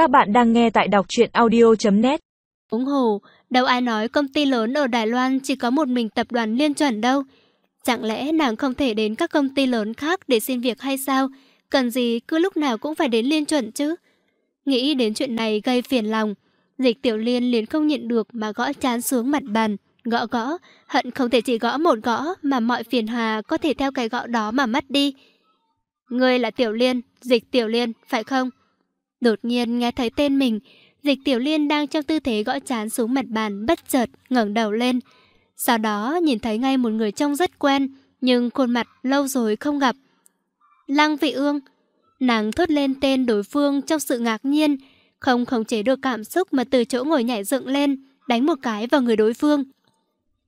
Các bạn đang nghe tại đọc truyện audio.net Úng hồ, đâu ai nói công ty lớn ở Đài Loan chỉ có một mình tập đoàn liên chuẩn đâu. Chẳng lẽ nàng không thể đến các công ty lớn khác để xin việc hay sao? Cần gì cứ lúc nào cũng phải đến liên chuẩn chứ? Nghĩ đến chuyện này gây phiền lòng. Dịch tiểu liên liền không nhịn được mà gõ chán xuống mặt bàn. Gõ gõ, hận không thể chỉ gõ một gõ mà mọi phiền hà có thể theo cái gõ đó mà mất đi. Ngươi là Tiểu Liên, Dịch Tiểu Liên, phải không? Đột nhiên nghe thấy tên mình, Dịch Tiểu Liên đang trong tư thế gõ chán xuống mặt bàn bất chợt ngẩng đầu lên. Sau đó nhìn thấy ngay một người trông rất quen, nhưng khuôn mặt lâu rồi không gặp. Lăng Vị Ương, nàng thốt lên tên đối phương trong sự ngạc nhiên, không khống chế được cảm xúc mà từ chỗ ngồi nhảy dựng lên, đánh một cái vào người đối phương.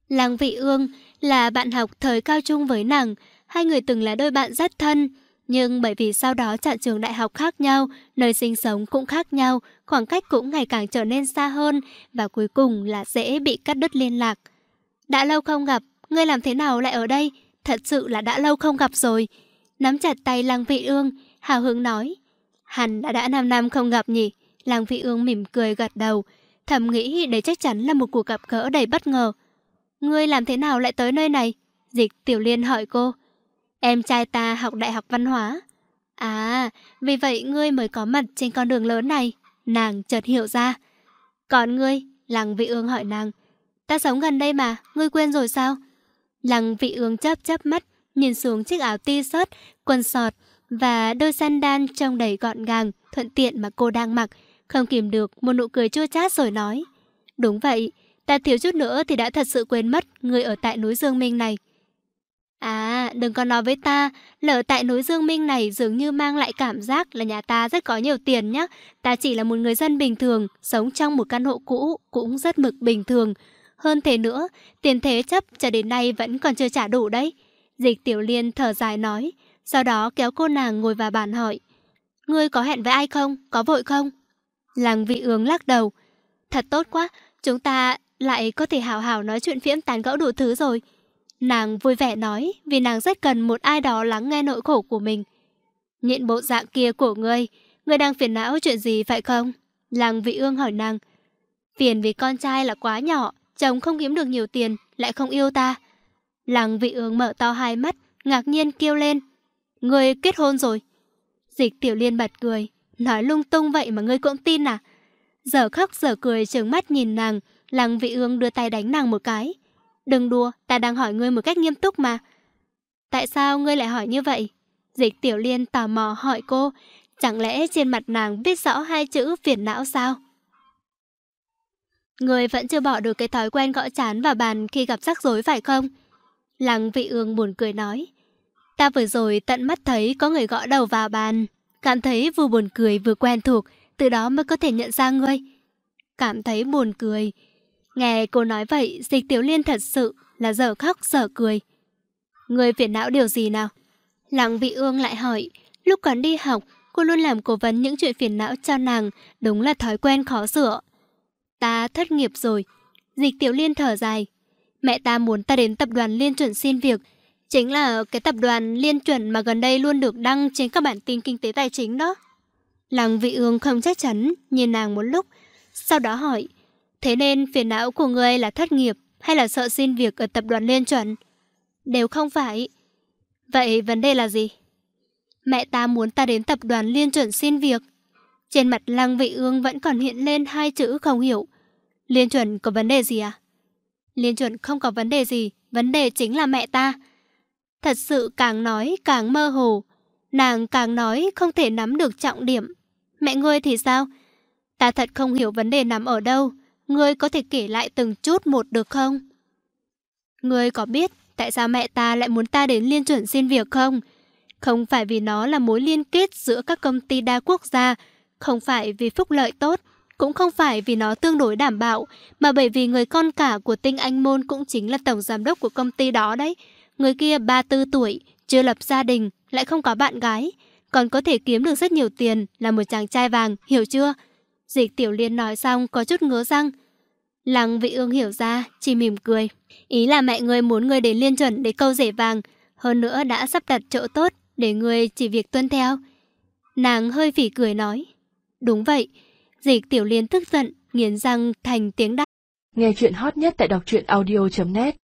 Lăng Vị Ương là bạn học thời cao trung với nàng, hai người từng là đôi bạn rất thân, nhưng bởi vì sau đó chọn trường đại học khác nhau, nơi sinh sống cũng khác nhau, khoảng cách cũng ngày càng trở nên xa hơn và cuối cùng là dễ bị cắt đứt liên lạc. Đã lâu không gặp, ngươi làm thế nào lại ở đây? Thật sự là đã lâu không gặp rồi. Nắm chặt tay Lăng Vị Ương, hào hứng nói. Hẳn đã đã 5 năm không gặp nhỉ? Lăng Vị Ương mỉm cười gật đầu, thầm nghĩ đây chắc chắn là một cuộc gặp gỡ đầy bất ngờ. Ngươi làm thế nào lại tới nơi này? Dịch Tiểu Liên hỏi cô. Em trai ta học đại học văn hóa. À, vì vậy ngươi mới có mặt trên con đường lớn này. Nàng chợt hiểu ra. Còn ngươi, Lăng Vị Ương hỏi nàng. Ta sống gần đây mà, ngươi quên rồi sao? Lăng Vị Ương chớp chớp mắt, nhìn xuống chiếc áo t-shirt, quần sọt và đôi sandal trông đầy gọn gàng, thuận tiện mà cô đang mặc. Không kìm được, một nụ cười chua chát rồi nói. Đúng vậy, ta thiếu chút nữa thì đã thật sự quên mất người ở tại núi Dương Minh này. À, đừng có nói với ta, lỡ tại núi Dương Minh này dường như mang lại cảm giác là nhà ta rất có nhiều tiền nhá. Ta chỉ là một người dân bình thường, sống trong một căn hộ cũ, cũng rất mực bình thường. Hơn thế nữa, tiền thế chấp cho đến nay vẫn còn chưa trả đủ đấy. Dịch Tiểu Liên thở dài nói, sau đó kéo cô nàng ngồi vào bàn hỏi. Ngươi có hẹn với ai không? Có vội không? Làng vị ướng lắc đầu. Thật tốt quá, chúng ta lại có thể hào hào nói chuyện phiếm tán gẫu đủ thứ rồi. Nàng vui vẻ nói vì nàng rất cần một ai đó lắng nghe nỗi khổ của mình. Nhịn bộ dạng kia của ngươi, ngươi đang phiền não chuyện gì phải không? Làng vị ương hỏi nàng. Phiền vì con trai là quá nhỏ, chồng không kiếm được nhiều tiền, lại không yêu ta. Làng vị ương mở to hai mắt, ngạc nhiên kêu lên. Ngươi kết hôn rồi. Dịch tiểu liên bật cười. Nói lung tung vậy mà ngươi cũng tin à? Giờ khóc giờ cười trừng mắt nhìn nàng, làng vị ương đưa tay đánh nàng một cái. Đừng đùa, ta đang hỏi ngươi một cách nghiêm túc mà. Tại sao ngươi lại hỏi như vậy? Dịch tiểu liên tò mò hỏi cô, chẳng lẽ trên mặt nàng viết rõ hai chữ phiền não sao? Ngươi vẫn chưa bỏ được cái thói quen gõ chán vào bàn khi gặp rắc rối phải không? Lăng vị ương buồn cười nói. Ta vừa rồi tận mắt thấy có người gõ đầu vào bàn. Cảm thấy vừa buồn cười vừa quen thuộc, từ đó mới có thể nhận ra ngươi. Cảm thấy buồn cười, Nghe cô nói vậy, dịch tiểu liên thật sự là giờ khóc giờ cười. Người phiền não điều gì nào? Lăng vị ương lại hỏi, lúc còn đi học, cô luôn làm cố vấn những chuyện phiền não cho nàng, đúng là thói quen khó sửa. Ta thất nghiệp rồi. Dịch tiểu liên thở dài. Mẹ ta muốn ta đến tập đoàn liên chuẩn xin việc. Chính là cái tập đoàn liên chuẩn mà gần đây luôn được đăng trên các bản tin kinh tế tài chính đó. Lăng vị ương không chắc chắn, nhìn nàng một lúc, sau đó hỏi, Thế nên phiền não của ngươi là thất nghiệp hay là sợ xin việc ở tập đoàn Liên Chuẩn? Đều không phải. Vậy vấn đề là gì? Mẹ ta muốn ta đến tập đoàn Liên Chuẩn xin việc. Trên mặt Lăng Vị Ương vẫn còn hiện lên hai chữ không hiểu. Liên Chuẩn có vấn đề gì à? Liên Chuẩn không có vấn đề gì, vấn đề chính là mẹ ta. Thật sự càng nói càng mơ hồ, nàng càng nói không thể nắm được trọng điểm. Mẹ ngươi thì sao? Ta thật không hiểu vấn đề nằm ở đâu. Ngươi có thể kể lại từng chút một được không? Ngươi có biết tại sao mẹ ta lại muốn ta đến liên chuẩn xin việc không? Không phải vì nó là mối liên kết giữa các công ty đa quốc gia, không phải vì phúc lợi tốt, cũng không phải vì nó tương đối đảm bảo, mà bởi vì người con cả của tinh anh môn cũng chính là tổng giám đốc của công ty đó đấy. Người kia 34 tuổi, chưa lập gia đình, lại không có bạn gái, còn có thể kiếm được rất nhiều tiền là một chàng trai vàng, hiểu chưa? Dịch tiểu liên nói xong có chút ngứa răng. Lăng vị ương hiểu ra, chỉ mỉm cười. Ý là mẹ người muốn người đến liên chuẩn để câu rể vàng, hơn nữa đã sắp đặt chỗ tốt, để người chỉ việc tuân theo. Nàng hơi phỉ cười nói. Đúng vậy, Dịch tiểu liên tức giận, nghiến răng thành tiếng đáp. Nghe chuyện hot nhất tại đọc truyện audio.net